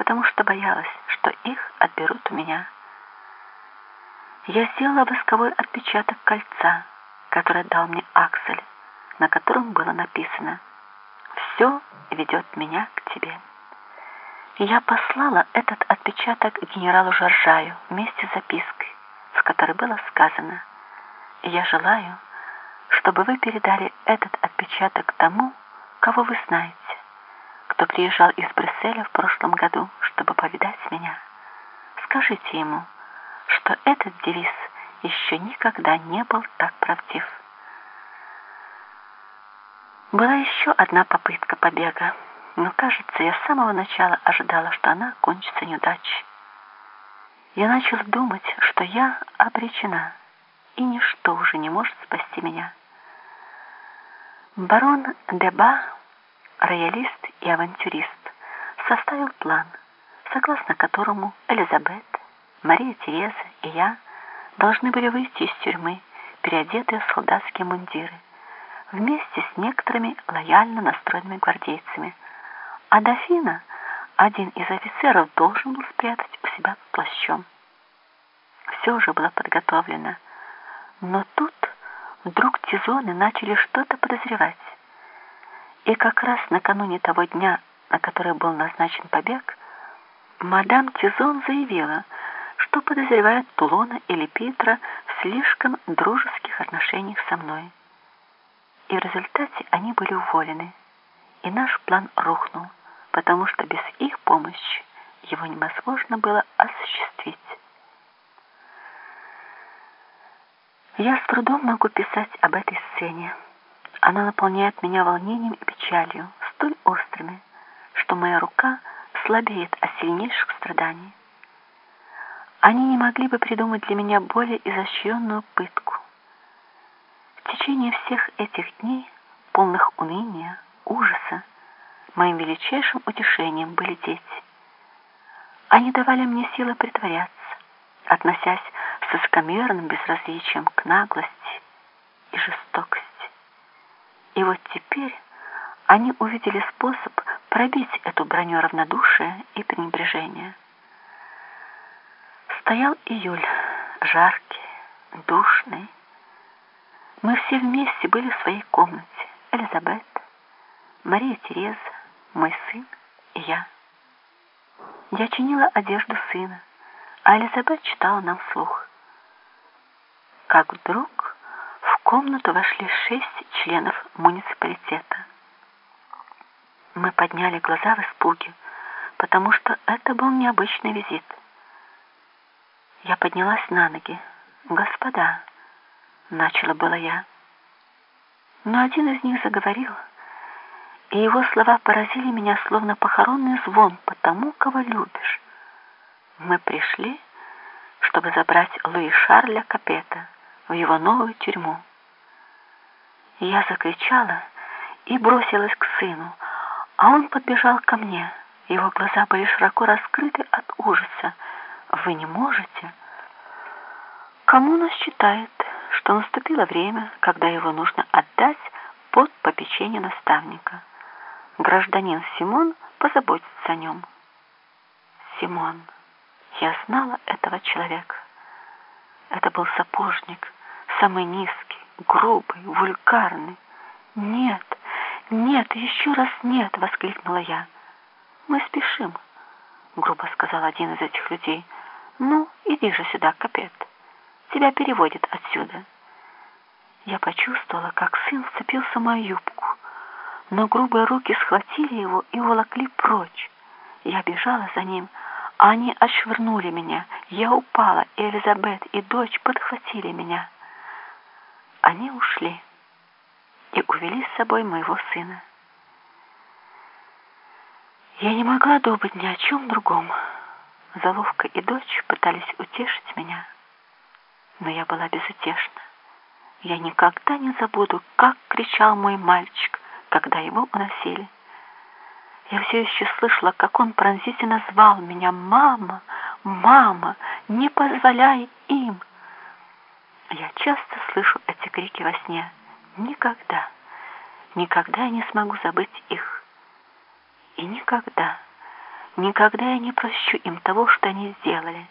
потому что боялась, что их отберут у меня. Я сделала восковой отпечаток кольца, которое дал мне Аксель, на котором было написано «Все ведет меня к тебе». Я послала этот отпечаток генералу Жоржаю вместе с запиской, в которой было сказано «Я желаю, чтобы вы передали этот отпечаток тому, кого вы знаете, кто приезжал из Брюсселя в прошлом году, чтобы повидать меня. Скажите ему, что этот девиз еще никогда не был так правдив. Была еще одна попытка побега, но, кажется, я с самого начала ожидала, что она кончится неудачей. Я начал думать, что я обречена, и ничто уже не может спасти меня. Барон Деба, роялист и авантюрист, составил план, согласно которому Элизабет, Мария Тереза и я должны были выйти из тюрьмы, переодетые в солдатские мундиры, вместе с некоторыми лояльно настроенными гвардейцами. А дофина, один из офицеров, должен был спрятать у себя плащом. Все уже было подготовлено, но тут вдруг Тизоны начали что-то подозревать. И как раз накануне того дня, на который был назначен побег, мадам Тизон заявила, что подозревает Тулона или Питра в слишком дружеских отношениях со мной. И в результате они были уволены, и наш план рухнул, потому что без их помощи его невозможно было осуществить. Я с трудом могу писать об этой сцене. Она наполняет меня волнением и печалью, столь острыми, что моя рука слабеет от сильнейших страданий. Они не могли бы придумать для меня более изощренную пытку. В течение всех этих дней, полных уныния, ужаса, моим величайшим утешением были дети. Они давали мне силы притворяться, относясь с высокомерным безразличием к наглости и жестокости. И вот теперь они увидели способ пробить эту броню равнодушия и пренебрежения. Стоял июль, жаркий, душный. Мы все вместе были в своей комнате. Элизабет, Мария Тереза, мой сын и я. Я чинила одежду сына, а Элизабет читала нам вслух как вдруг в комнату вошли шесть членов муниципалитета. Мы подняли глаза в испуге, потому что это был необычный визит. Я поднялась на ноги. «Господа!» — начала была я. Но один из них заговорил, и его слова поразили меня, словно похоронный звон по тому, кого любишь. Мы пришли, чтобы забрать Луи Шарля Капета в его новую тюрьму. Я закричала и бросилась к сыну, а он подбежал ко мне. Его глаза были широко раскрыты от ужаса. «Вы не можете?» Кому нас считает, что наступило время, когда его нужно отдать под попечение наставника? Гражданин Симон позаботится о нем. Симон. Я знала этого человека. Это был сапожник, самый низкий, грубый, вульгарный. «Нет, нет, еще раз нет!» — воскликнула я. «Мы спешим», — грубо сказал один из этих людей. «Ну, иди же сюда, Капет. Тебя переводят отсюда». Я почувствовала, как сын вцепился в мою юбку, но грубые руки схватили его и уволокли прочь. Я бежала за ним, а они отшвырнули меня. Я упала, и Элизабет, и дочь подхватили меня. Они ушли и увели с собой моего сына. Я не могла думать ни о чем другом. Заловка и дочь пытались утешить меня, но я была безутешна. Я никогда не забуду, как кричал мой мальчик, когда его уносили. Я все еще слышала, как он пронзительно звал меня «Мама! Мама! Не позволяй им!» Я часто слышу эти крики во сне. Никогда, никогда я не смогу забыть их. И никогда, Никогда я не прощу им того, что они сделали.